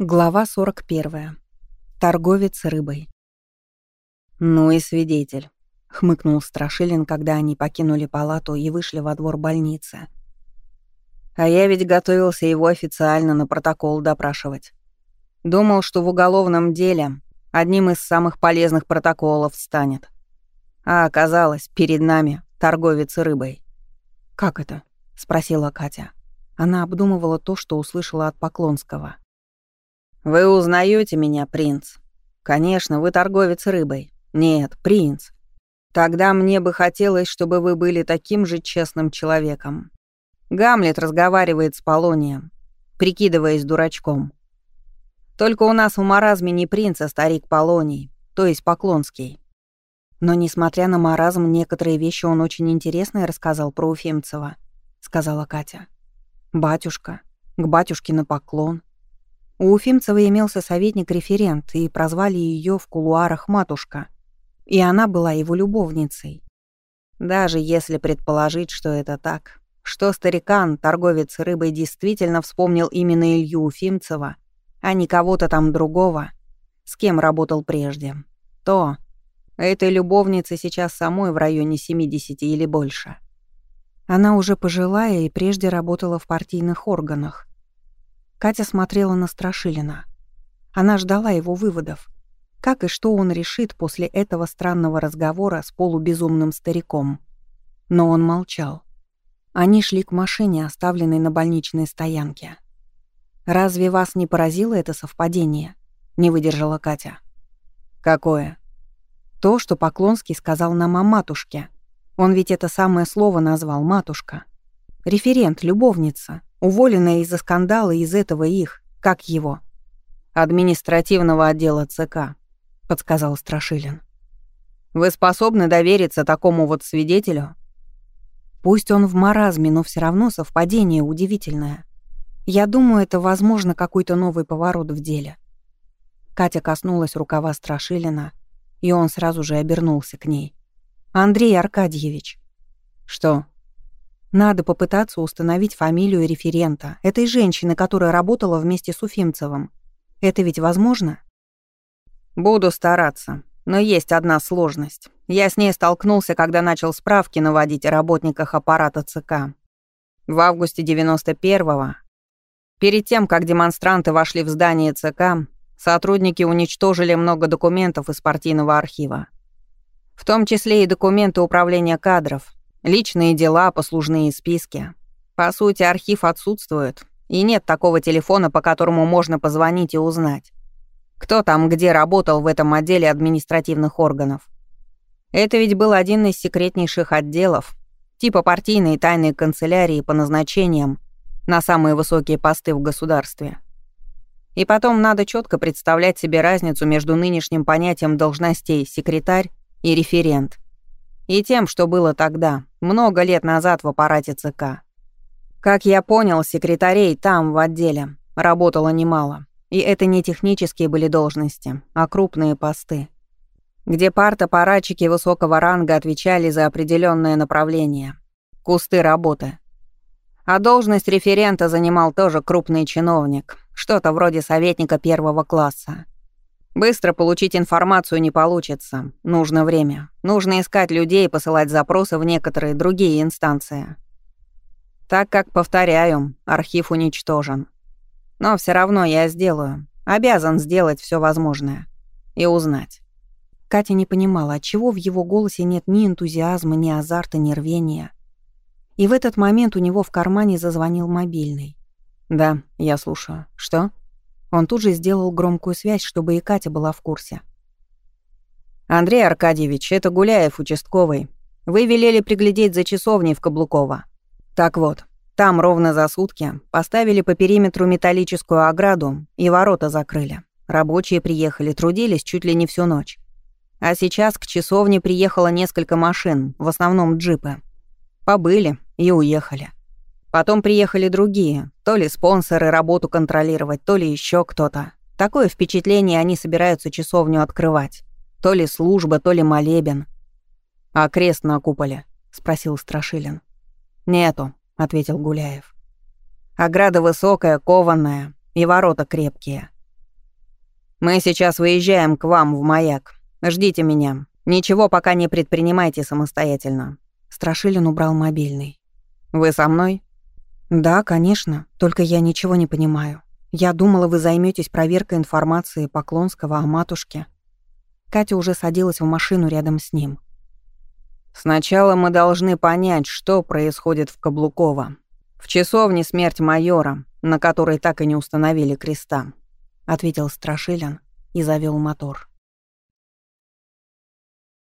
Глава 41. Торговец рыбой. «Ну и свидетель», — хмыкнул Страшилин, когда они покинули палату и вышли во двор больницы. «А я ведь готовился его официально на протокол допрашивать. Думал, что в уголовном деле одним из самых полезных протоколов станет. А оказалось, перед нами торговец рыбой». «Как это?» — спросила Катя. Она обдумывала то, что услышала от Поклонского. «Вы узнаете меня, принц? Конечно, вы торговец рыбой. Нет, принц. Тогда мне бы хотелось, чтобы вы были таким же честным человеком. Гамлет разговаривает с Полонием, прикидываясь дурачком. Только у нас в маразме не принц, а старик Полоний, то есть Поклонский. Но, несмотря на маразм, некоторые вещи он очень интересные рассказал про Уфимцева, сказала Катя. Батюшка, к батюшке на поклон, у Уфимцева имелся советник-референт, и прозвали ее в кулуарах «матушка». И она была его любовницей. Даже если предположить, что это так, что старикан, торговец рыбой, действительно вспомнил именно Илью Уфимцева, а не кого-то там другого, с кем работал прежде, то этой любовнице сейчас самой в районе 70 или больше. Она уже пожилая и прежде работала в партийных органах. Катя смотрела на Страшилина. Она ждала его выводов. Как и что он решит после этого странного разговора с полубезумным стариком. Но он молчал. Они шли к машине, оставленной на больничной стоянке. «Разве вас не поразило это совпадение?» — не выдержала Катя. «Какое?» «То, что Поклонский сказал нам о матушке. Он ведь это самое слово назвал «матушка». Референт, любовница. Уволенная из-за скандала из этого их, как его? Административного отдела ЦК, подсказал Страшилин. Вы способны довериться такому вот свидетелю? Пусть он в маразме, но все равно совпадение удивительное. Я думаю, это, возможно, какой-то новый поворот в деле. Катя коснулась рукава Страшилина, и он сразу же обернулся к ней. «Андрей Аркадьевич». «Что?» Надо попытаться установить фамилию референта, этой женщины, которая работала вместе с Уфимцевым. Это ведь возможно? Буду стараться. Но есть одна сложность. Я с ней столкнулся, когда начал справки наводить о работниках аппарата ЦК. В августе 91-го, перед тем, как демонстранты вошли в здание ЦК, сотрудники уничтожили много документов из партийного архива. В том числе и документы управления кадров, Личные дела, послужные списки. По сути, архив отсутствует, и нет такого телефона, по которому можно позвонить и узнать, кто там где работал в этом отделе административных органов. Это ведь был один из секретнейших отделов, типа партийной тайной канцелярии по назначениям на самые высокие посты в государстве. И потом надо четко представлять себе разницу между нынешним понятием должностей секретарь и референт — и тем, что было тогда, много лет назад в аппарате ЦК. Как я понял, секретарей там, в отделе, работало немало. И это не технические были должности, а крупные посты, где парт-аппаратчики высокого ранга отвечали за определенное направление, кусты работы. А должность референта занимал тоже крупный чиновник, что-то вроде советника первого класса. Быстро получить информацию не получится. Нужно время. Нужно искать людей и посылать запросы в некоторые другие инстанции. Так как, повторяю, архив уничтожен. Но все равно я сделаю. Обязан сделать все возможное. И узнать. Катя не понимала, отчего в его голосе нет ни энтузиазма, ни азарта, ни рвения. И в этот момент у него в кармане зазвонил мобильный. «Да, я слушаю. Что?» Он тут же сделал громкую связь, чтобы и Катя была в курсе. «Андрей Аркадьевич, это Гуляев, участковый. Вы велели приглядеть за часовней в Каблуково. Так вот, там ровно за сутки поставили по периметру металлическую ограду и ворота закрыли. Рабочие приехали, трудились чуть ли не всю ночь. А сейчас к часовне приехало несколько машин, в основном джипы. Побыли и уехали. Потом приехали другие, то ли спонсоры работу контролировать, то ли еще кто-то. Такое впечатление они собираются часовню открывать. То ли служба, то ли молебен. «А крест на куполе?» — спросил Страшилин. «Нету», — ответил Гуляев. «Ограда высокая, кованая, и ворота крепкие. Мы сейчас выезжаем к вам в маяк. Ждите меня. Ничего пока не предпринимайте самостоятельно». Страшилин убрал мобильный. «Вы со мной?» «Да, конечно. Только я ничего не понимаю. Я думала, вы займетесь проверкой информации Поклонского о матушке». Катя уже садилась в машину рядом с ним. «Сначала мы должны понять, что происходит в Каблуково. В часовне смерть майора, на которой так и не установили креста», — ответил Страшилин и завел мотор.